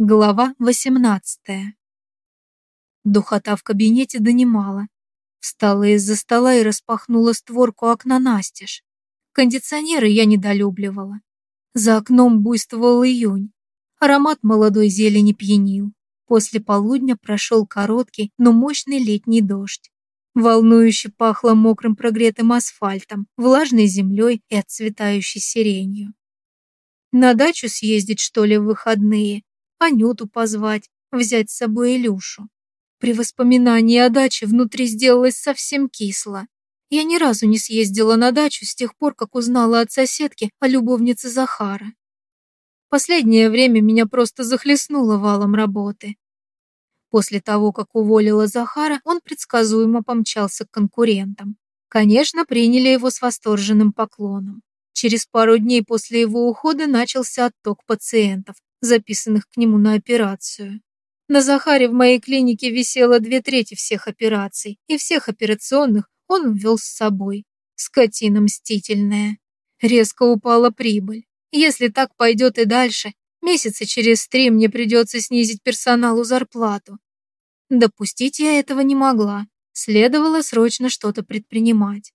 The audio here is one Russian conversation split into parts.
Глава 18 Духота в кабинете донимала. Встала из-за стола и распахнула створку окна настежь. Кондиционеры я недолюбливала. За окном буйствовал июнь. Аромат молодой зелени пьянил. После полудня прошел короткий, но мощный летний дождь. Волнующе пахло мокрым прогретым асфальтом, влажной землей и отцветающей сиренью. На дачу съездить, что ли, в выходные? Анюту позвать, взять с собой Илюшу. При воспоминании о даче внутри сделалось совсем кисло. Я ни разу не съездила на дачу с тех пор, как узнала от соседки о любовнице Захара. Последнее время меня просто захлестнуло валом работы. После того, как уволила Захара, он предсказуемо помчался к конкурентам. Конечно, приняли его с восторженным поклоном. Через пару дней после его ухода начался отток пациентов, записанных к нему на операцию. На Захаре в моей клинике висело две трети всех операций, и всех операционных он ввел с собой. Скотина мстительная. Резко упала прибыль. Если так пойдет и дальше, месяца через три мне придется снизить персоналу зарплату. Допустить я этого не могла. Следовало срочно что-то предпринимать.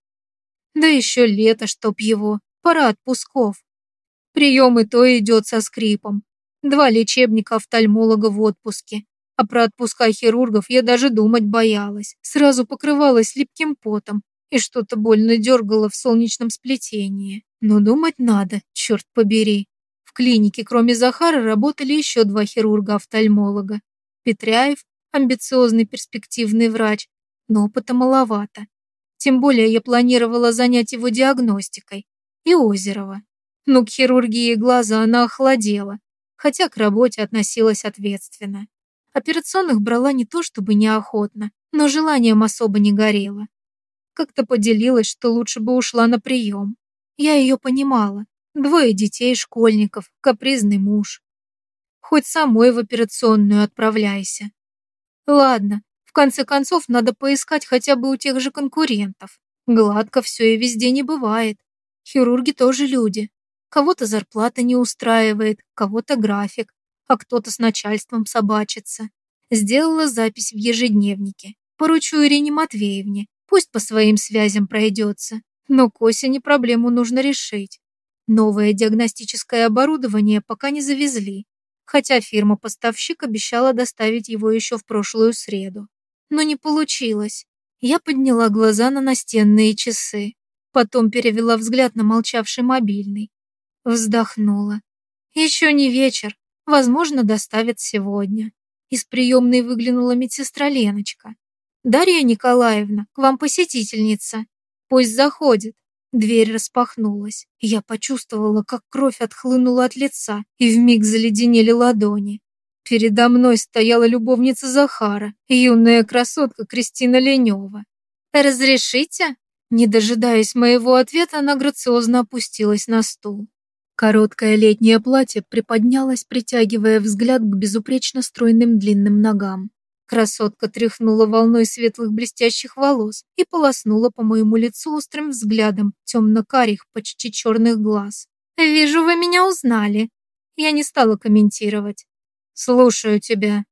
Да еще лето, чтоб его. Пора отпусков. Прием и то идет со скрипом. Два лечебника офтальмолога в отпуске. А про отпуска хирургов я даже думать боялась. Сразу покрывалась липким потом и что-то больно дергало в солнечном сплетении. Но думать надо, черт побери. В клинике, кроме Захара, работали еще два хирурга-офтальмолога. Петряев, амбициозный перспективный врач, но опыта маловато. Тем более я планировала занять его диагностикой. И Озерова. Но к хирургии глаза она охладела, хотя к работе относилась ответственно. Операционных брала не то чтобы неохотно, но желанием особо не горело. Как-то поделилась, что лучше бы ушла на прием. Я ее понимала. Двое детей, школьников, капризный муж. Хоть самой в операционную отправляйся. Ладно, в конце концов надо поискать хотя бы у тех же конкурентов. Гладко все и везде не бывает. Хирурги тоже люди. Кого-то зарплата не устраивает, кого-то график, а кто-то с начальством собачится. Сделала запись в ежедневнике. Поручу Ирине Матвеевне. Пусть по своим связям пройдется. Но к осени проблему нужно решить. Новое диагностическое оборудование пока не завезли, хотя фирма-поставщик обещала доставить его еще в прошлую среду. Но не получилось. Я подняла глаза на настенные часы, потом перевела взгляд на молчавший мобильный. Вздохнула. Еще не вечер, возможно, доставят сегодня. Из приемной выглянула медсестра Леночка. «Дарья Николаевна, к вам посетительница. Пусть заходит». Дверь распахнулась. Я почувствовала, как кровь отхлынула от лица, и вмиг заледенели ладони. Передо мной стояла любовница Захара, юная красотка Кристина Ленева. «Разрешите?» Не дожидаясь моего ответа, она грациозно опустилась на стул. Короткое летнее платье приподнялось, притягивая взгляд к безупречно стройным длинным ногам. Красотка тряхнула волной светлых блестящих волос и полоснула по моему лицу острым взглядом темно-карих, почти черных глаз. «Вижу, вы меня узнали». Я не стала комментировать. «Слушаю тебя».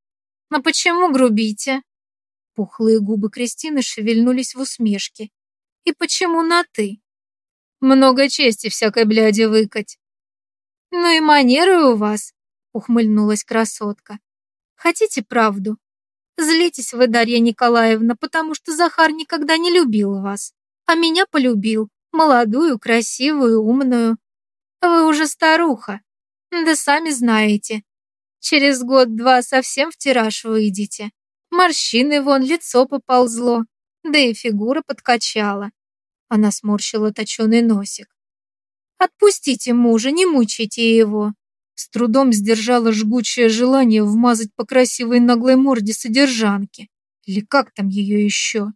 «Но почему грубите?» Пухлые губы Кристины шевельнулись в усмешке. «И почему на «ты»?» «Много чести всякой бляди выкать». «Ну и манеры у вас», — ухмыльнулась красотка. «Хотите правду? Злитесь вы, Дарья Николаевна, потому что Захар никогда не любил вас, а меня полюбил, молодую, красивую, умную. Вы уже старуха, да сами знаете. Через год-два совсем в тираж выйдете. Морщины вон, лицо поползло, да и фигура подкачала». Она сморщила точеный носик. Отпустите мужа, не мучайте его. С трудом сдержала жгучее желание вмазать по красивой наглой морде содержанки. Или как там ее еще?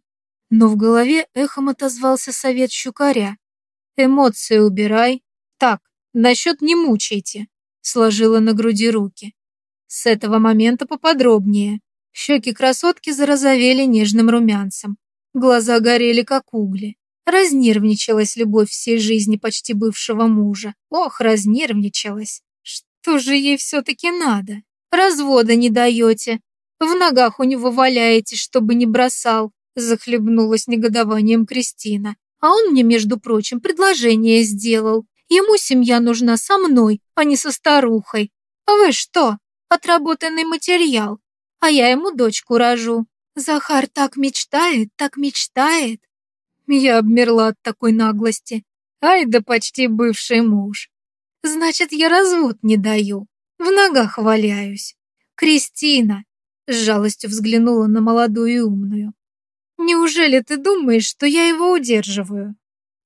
Но в голове эхом отозвался совет щукаря. Эмоции убирай. Так, насчет не мучайте. Сложила на груди руки. С этого момента поподробнее. Щеки красотки зарозовели нежным румянцем. Глаза горели, как угли. Разнервничалась любовь всей жизни почти бывшего мужа. Ох, разнервничалась. Что же ей все-таки надо? развода не даете. В ногах у него валяетесь, чтобы не бросал», захлебнулась негодованием Кристина. «А он мне, между прочим, предложение сделал. Ему семья нужна со мной, а не со старухой. Вы что, отработанный материал? А я ему дочку рожу. Захар так мечтает, так мечтает». Я обмерла от такой наглости. Ай да почти бывший муж. Значит, я развод не даю. В ногах валяюсь. Кристина, с жалостью взглянула на молодую и умную. Неужели ты думаешь, что я его удерживаю?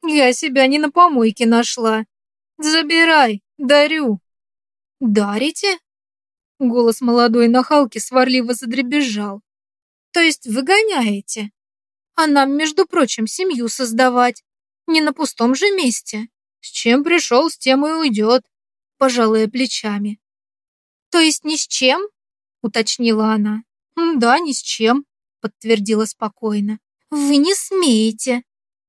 Я себя не на помойке нашла. Забирай, дарю. Дарите? Голос молодой нахалки сварливо задребезжал. То есть выгоняете? А нам, между прочим, семью создавать. Не на пустом же месте. С чем пришел, с тем и уйдет, пожалуя плечами. То есть ни с чем? Уточнила она. Да, ни с чем, подтвердила спокойно. Вы не смеете,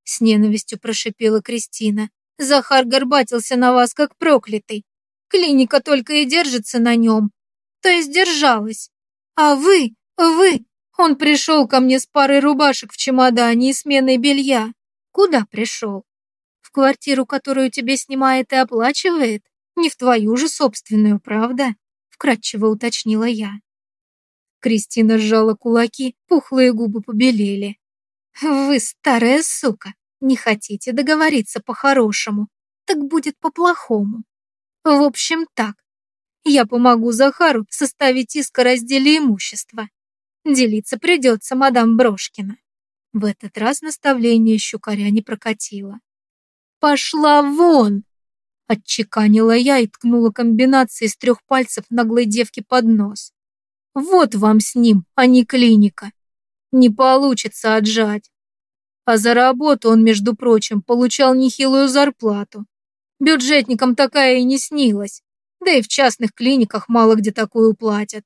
с ненавистью прошипела Кристина. Захар горбатился на вас, как проклятый. Клиника только и держится на нем. То есть держалась. А вы, вы, он пришел ко мне с парой рубашек в чемодане и сменой белья. Куда пришел? В квартиру, которую тебе снимает и оплачивает? Не в твою же собственную, правда? Вкратчиво уточнила я. Кристина сжала кулаки, пухлые губы побелели. Вы старая сука, не хотите договориться по-хорошему, так будет по-плохому. В общем, так. Я помогу Захару составить иск о разделе имущества. Делиться придется мадам Брошкина. В этот раз наставление щукаря не прокатило. «Пошла вон!» Отчеканила я и ткнула комбинацией из трех пальцев наглой девки под нос. «Вот вам с ним, а не клиника. Не получится отжать. А за работу он, между прочим, получал нехилую зарплату. Бюджетникам такая и не снилась. Да и в частных клиниках мало где такую платят.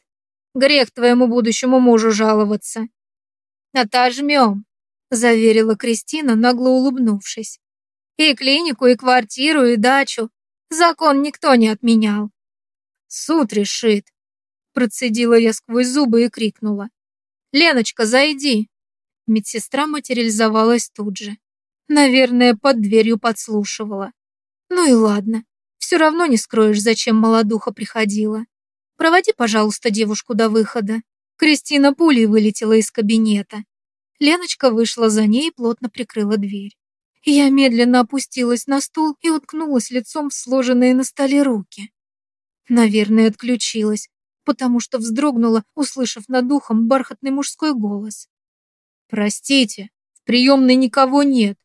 Грех твоему будущему мужу жаловаться. Отожмем, заверила Кристина, нагло улыбнувшись. И клинику, и квартиру, и дачу. Закон никто не отменял. Суд решит. Процедила я сквозь зубы и крикнула. «Леночка, зайди!» Медсестра материализовалась тут же. Наверное, под дверью подслушивала. Ну и ладно. Все равно не скроешь, зачем молодуха приходила. Проводи, пожалуйста, девушку до выхода. Кристина пулей вылетела из кабинета. Леночка вышла за ней и плотно прикрыла дверь. Я медленно опустилась на стул и уткнулась лицом в сложенные на столе руки. Наверное, отключилась, потому что вздрогнула, услышав над ухом бархатный мужской голос. «Простите, в приемной никого нет.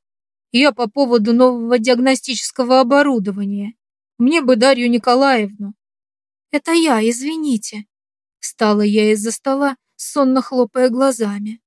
Я по поводу нового диагностического оборудования. Мне бы Дарью Николаевну». «Это я, извините». Встала я из-за стола, сонно хлопая глазами.